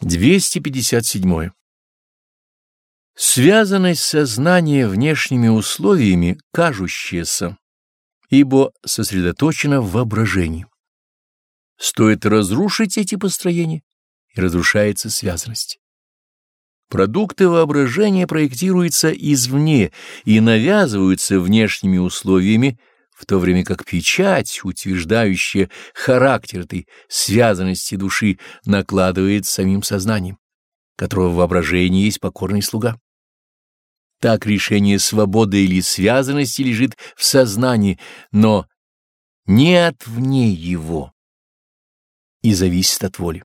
257. Связанность сознания внешними условиями кажущаяся, ибо сосредоточена в воображении. Стоит разрушить эти построения, и разрушается связанность. Продукты воображения проектируются извне и навязываются внешними условиями, в то время как печать, утверждающая характер этой связанности души, накладывает самим сознанием, которого воображение есть покорный слуга. Так решение свободы или связанности лежит в сознании, но не от вне его и зависит от воли.